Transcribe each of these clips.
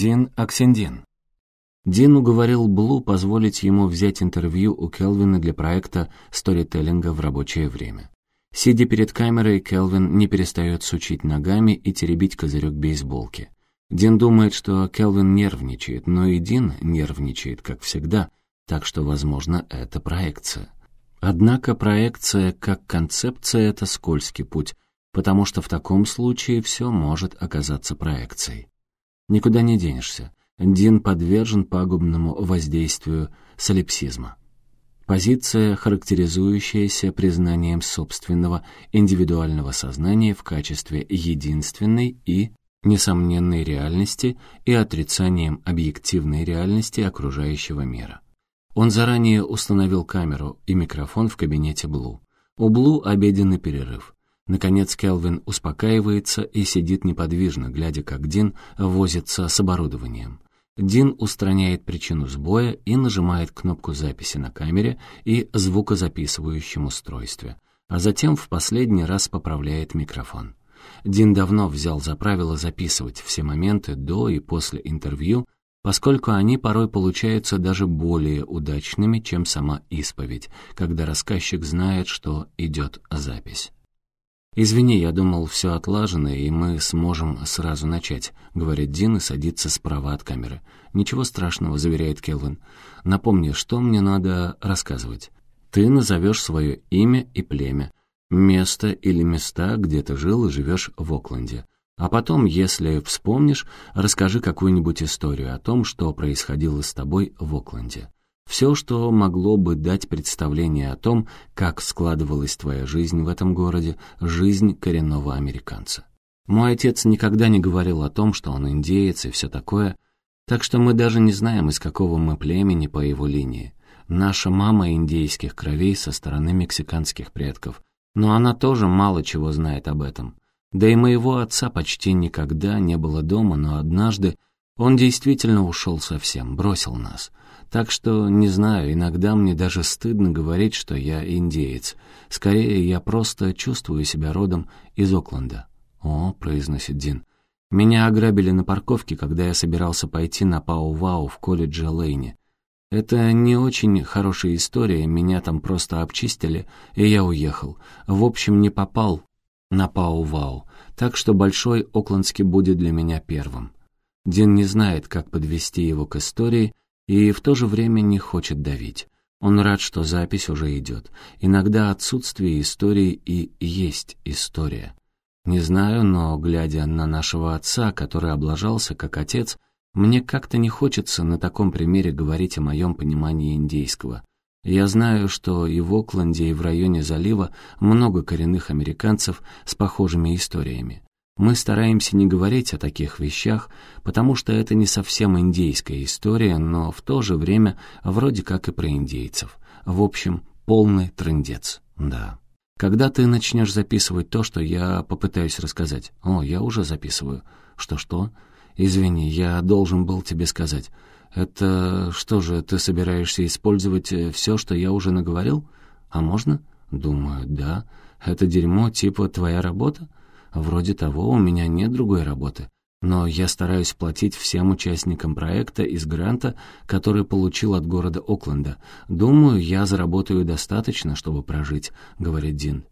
Дин Аксендин. Дин уговорил Блу позволить ему взять интервью у Келвина для проекта сторителлинга в рабочее время. Сидя перед камерой, Келвин не перестает сучить ногами и теребить козырек бейсболки. Дин думает, что Келвин нервничает, но и Дин нервничает, как всегда, так что, возможно, это проекция. Однако проекция как концепция — это скользкий путь, потому что в таком случае все может оказаться проекцией. Никуда не денешься. Дин подвержен пагубному воздействию солипсизма. Позиция, характеризующаяся признанием собственного индивидуального сознания в качестве единственной и несомненной реальности и отрицанием объективной реальности окружающего мира. Он заранее установил камеру и микрофон в кабинете Блу. У Блу обеденный перерыв. Наконец Келвин успокаивается и сидит неподвижно, глядя, как Дин возится с оборудованием. Дин устраняет причину сбоя и нажимает кнопку записи на камере и звукозаписывающем устройстве, а затем в последний раз поправляет микрофон. Дин давно взял за правило записывать все моменты до и после интервью, поскольку они порой получаются даже более удачными, чем сама исповедь, когда рассказчик знает, что идет запись. «Извини, я думал, все отлажено, и мы сможем сразу начать», — говорит Дин и садится справа от камеры. «Ничего страшного», — заверяет Келвин. «Напомни, что мне надо рассказывать. Ты назовешь свое имя и племя, место или места, где ты жил и живешь в Окленде. А потом, если вспомнишь, расскажи какую-нибудь историю о том, что происходило с тобой в Окленде. Все, что могло бы дать представление о том, как складывалась твоя жизнь в этом городе, жизнь коренного американца. Мой отец никогда не говорил о том, что он индеец и все такое, так что мы даже не знаем, из какого мы племени по его линии. Наша мама индейских кровей со стороны мексиканских предков, но она тоже мало чего знает об этом. Да и моего отца почти никогда не было дома, но однажды он действительно ушел совсем, бросил нас. Так что, не знаю, иногда мне даже стыдно говорить, что я индеец. Скорее, я просто чувствую себя родом из Окленда. «О», — произносит Дин, — «меня ограбили на парковке, когда я собирался пойти на Пау-Вау в колледже Лейне. Это не очень хорошая история, меня там просто обчистили, и я уехал. В общем, не попал на Пау-Вау, так что Большой Оклендский будет для меня первым. Дин не знает, как подвести его к истории, и в то же время не хочет давить. Он рад, что запись уже идет. Иногда отсутствие истории и есть история. Не знаю, но, глядя на нашего отца, который облажался как отец, мне как-то не хочется на таком примере говорить о моем понимании индейского. Я знаю, что и в Окленде, и в районе залива много коренных американцев с похожими историями. Мы стараемся не говорить о таких вещах, потому что это не совсем индейская история, но в то же время вроде как и про индейцев. В общем, полный трындец, да. Когда ты начнешь записывать то, что я попытаюсь рассказать? О, я уже записываю. Что-что? Извини, я должен был тебе сказать. «Это что же, ты собираешься использовать э, все, что я уже наговорил? А можно?» «Думаю, да. Это дерьмо типа твоя работа?» «Вроде того, у меня нет другой работы. Но я стараюсь платить всем участникам проекта из гранта, который получил от города Окленда. Думаю, я заработаю достаточно, чтобы прожить», — говорит Дин.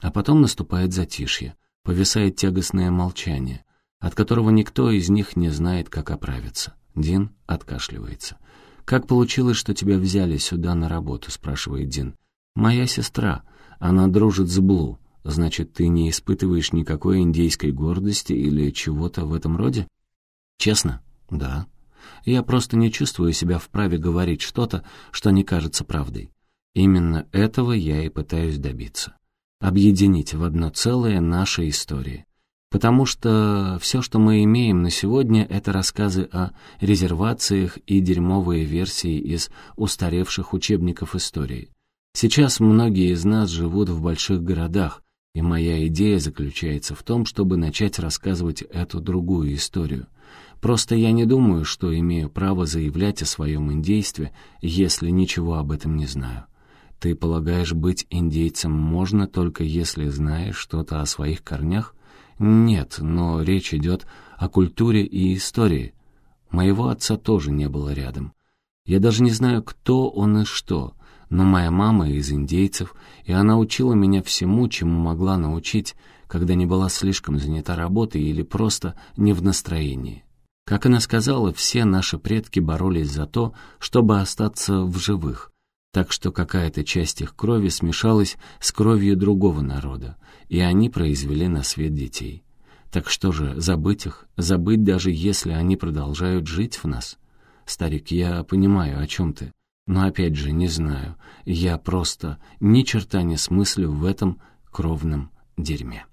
А потом наступает затишье, повисает тягостное молчание, от которого никто из них не знает, как оправиться. Дин откашливается. «Как получилось, что тебя взяли сюда на работу?» — спрашивает Дин. «Моя сестра. Она дружит с Блу. Значит, ты не испытываешь никакой индейской гордости или чего-то в этом роде?» «Честно?» «Да. Я просто не чувствую себя вправе говорить что-то, что не кажется правдой. Именно этого я и пытаюсь добиться. Объединить в одно целое наши истории. Потому что все, что мы имеем на сегодня, это рассказы о резервациях и дерьмовые версии из устаревших учебников истории. Сейчас многие из нас живут в больших городах, и моя идея заключается в том, чтобы начать рассказывать эту другую историю. Просто я не думаю, что имею право заявлять о своем индействе, если ничего об этом не знаю. Ты полагаешь, быть индейцем можно только если знаешь что-то о своих корнях? Нет, но речь идет о культуре и истории. Моего отца тоже не было рядом. Я даже не знаю, кто он и что, но моя мама из индейцев, и она учила меня всему, чему могла научить, когда не была слишком занята работой или просто не в настроении. Как она сказала, все наши предки боролись за то, чтобы остаться в живых, так что какая-то часть их крови смешалась с кровью другого народа, и они произвели на свет детей. Так что же, забыть их, забыть даже если они продолжают жить в нас? Старик, я понимаю, о чем ты, но опять же не знаю, я просто ни черта не смыслю в этом кровном дерьме.